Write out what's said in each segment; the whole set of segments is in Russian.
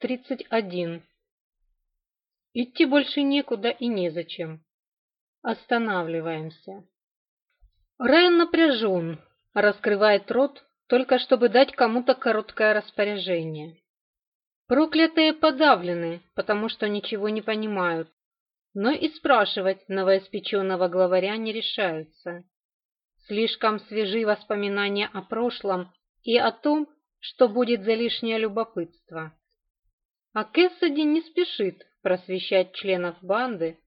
31. Идти больше некуда и незачем. Останавливаемся. Райан напряжен, раскрывает рот, только чтобы дать кому-то короткое распоряжение. Проклятые подавлены, потому что ничего не понимают, но и спрашивать новоиспеченного главаря не решаются. Слишком свежи воспоминания о прошлом и о том, что будет за лишнее любопытство. А Кэссиди не спешит просвещать членов банды,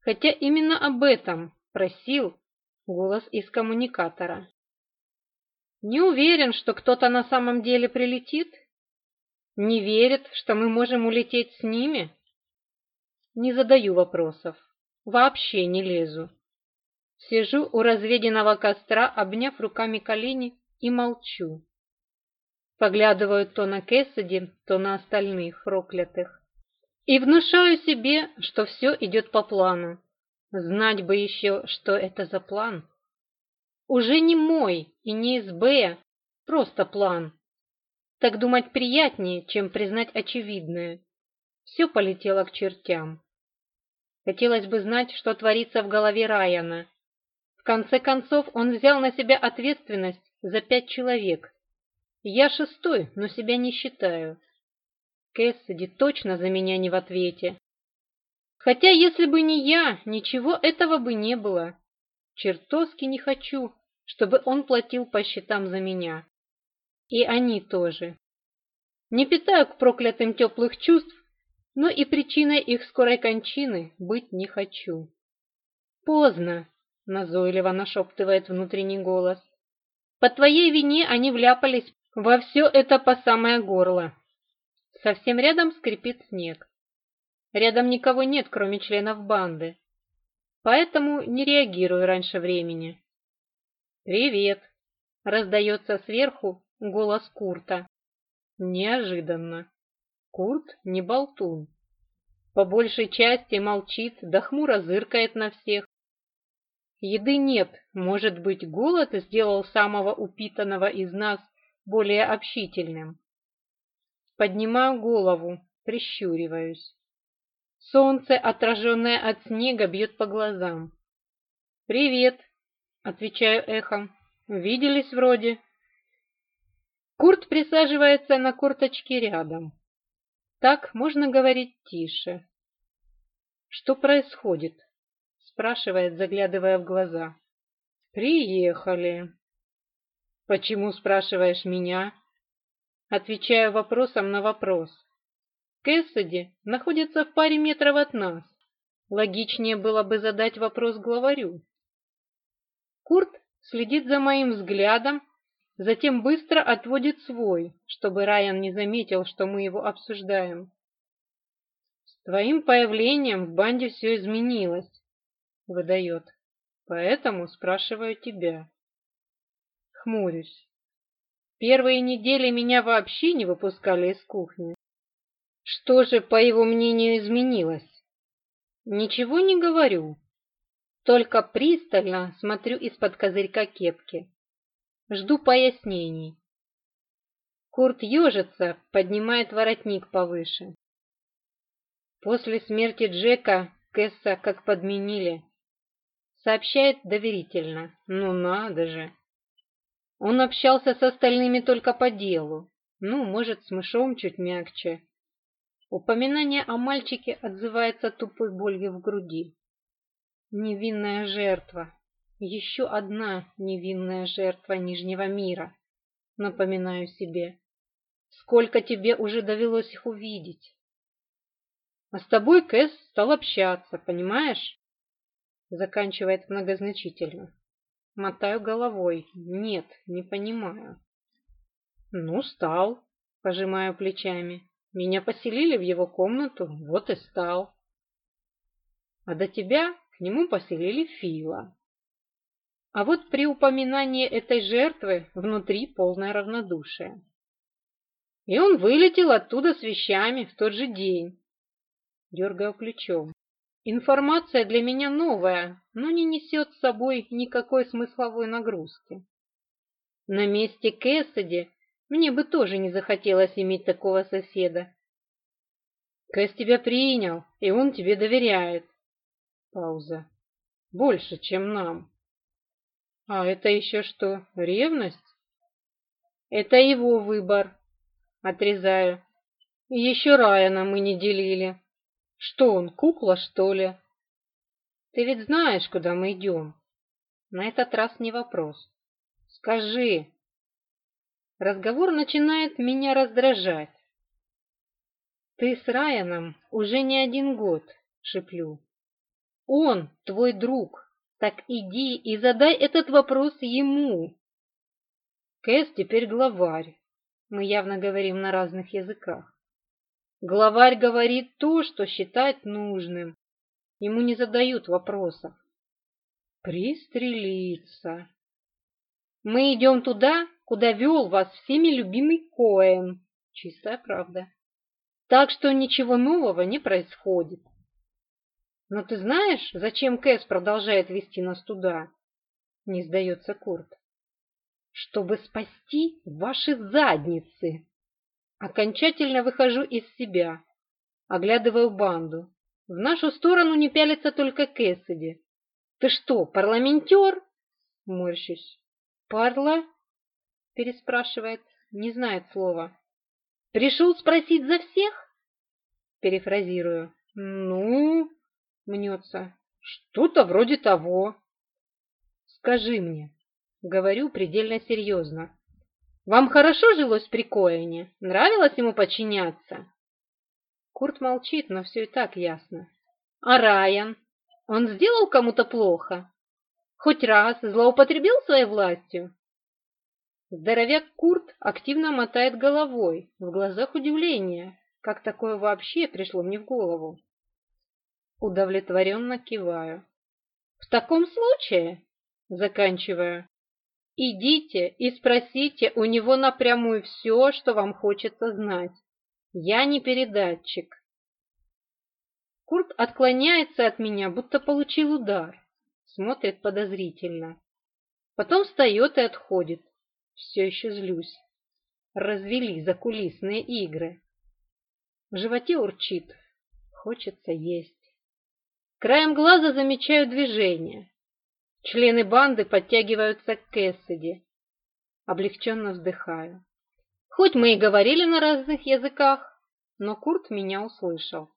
хотя именно об этом просил голос из коммуникатора. Не уверен, что кто-то на самом деле прилетит? Не верит, что мы можем улететь с ними? Не задаю вопросов, вообще не лезу. Сижу у разведенного костра, обняв руками колени, и молчу поглядываю то на Кэссиди, то на остальных проклятых. И внушаю себе, что все идет по плану. Знать бы еще, что это за план. Уже не мой и не из Б, просто план. Так думать приятнее, чем признать очевидное. Все полетело к чертям. Хотелось бы знать, что творится в голове Райана. В конце концов, он взял на себя ответственность за пять человек – я шестой, но себя не считаю. Кэссиди точно за меня не в ответе. Хотя, если бы не я, ничего этого бы не было. Чертовски не хочу, чтобы он платил по счетам за меня. И они тоже. Не питаю к проклятым теплых чувств, но и причиной их скорой кончины быть не хочу. «Поздно», — назойливо нашептывает внутренний голос. «По твоей вине они вляпались во все это по самое горло. Совсем рядом скрипит снег. Рядом никого нет, кроме членов банды. Поэтому не реагирую раньше времени. «Привет!» — раздается сверху голос Курта. Неожиданно. Курт не болтун. По большей части молчит, да хмуро зыркает на всех. Еды нет, может быть, голод сделал самого упитанного из нас более общительным. Поднимаю голову, прищуриваюсь. Солнце, отраженное от снега, бьет по глазам. «Привет!» — отвечаю эхом. «Виделись вроде». Курт присаживается на корточке рядом. Так можно говорить тише. «Что происходит?» — спрашивает, заглядывая в глаза. «Приехали!» Почему спрашиваешь меня? Отвечаю вопросом на вопрос. Кэссиди находится в паре метров от нас. Логичнее было бы задать вопрос главарю. Курт следит за моим взглядом, затем быстро отводит свой, чтобы Райан не заметил, что мы его обсуждаем. С твоим появлением в банде все изменилось, выдает. Поэтому спрашиваю тебя хмурюсь. Первые недели меня вообще не выпускали из кухни. Что же, по его мнению, изменилось? Ничего не говорю, только пристально смотрю из-под козырька кепки. Жду пояснений. Курт ежится, поднимает воротник повыше. После смерти Джека Кэсса как подменили. Сообщает доверительно. Ну надо же. Он общался с остальными только по делу. Ну, может, с мышом чуть мягче. Упоминание о мальчике отзывается тупой болью в груди. Невинная жертва. Еще одна невинная жертва Нижнего мира. Напоминаю себе. Сколько тебе уже довелось их увидеть? А с тобой Кэс стал общаться, понимаешь? Заканчивает многозначительно. Мотаю головой. Нет, не понимаю. Ну, стал. Пожимаю плечами. Меня поселили в его комнату, вот и стал. А до тебя к нему поселили Фила. А вот при упоминании этой жертвы внутри полное равнодушие. И он вылетел оттуда с вещами в тот же день. Дергаю ключом. Информация для меня новая, но не несет с собой никакой смысловой нагрузки. На месте Кэссиди мне бы тоже не захотелось иметь такого соседа. Кэс тебя принял, и он тебе доверяет. Пауза. Больше, чем нам. А это еще что, ревность? Это его выбор. Отрезаю. Еще Райана мы не делили. Что он, кукла, что ли? Ты ведь знаешь, куда мы идем. На этот раз не вопрос. Скажи. Разговор начинает меня раздражать. Ты с Райаном уже не один год, шеплю. Он твой друг, так иди и задай этот вопрос ему. Кэс теперь главарь. Мы явно говорим на разных языках. Главарь говорит то, что считает нужным. Ему не задают вопросов. Пристрелиться. Мы идем туда, куда вел вас всеми любимый Коэн. Чистая правда. Так что ничего нового не происходит. Но ты знаешь, зачем Кэс продолжает вести нас туда? Не сдается Курт. Чтобы спасти ваши задницы. Окончательно выхожу из себя, оглядываю банду. В нашу сторону не пялится только Кэссиди. «Ты что, парламентер?» Морщусь. «Парла?» Переспрашивает, не знает слова. «Пришел спросить за всех?» Перефразирую. «Ну?» Мнется. «Что-то вроде того». «Скажи мне». Говорю предельно серьезно. Вам хорошо жилось при Коэне? Нравилось ему подчиняться?» Курт молчит, но все и так ясно. «А Райан? Он сделал кому-то плохо? Хоть раз злоупотребил своей властью?» Здоровяк Курт активно мотает головой, в глазах удивление, как такое вообще пришло мне в голову. Удовлетворенно киваю. «В таком случае...» — заканчиваю. Идите и спросите у него напрямую все, что вам хочется знать. Я не передатчик. Курт отклоняется от меня, будто получил удар. Смотрит подозрительно. Потом встает и отходит. Все еще злюсь. Развели закулисные игры. В животе урчит. Хочется есть. Краем глаза замечаю движение. Члены банды подтягиваются к Кэссиди. Облегченно вздыхаю. Хоть мы и говорили на разных языках, но Курт меня услышал.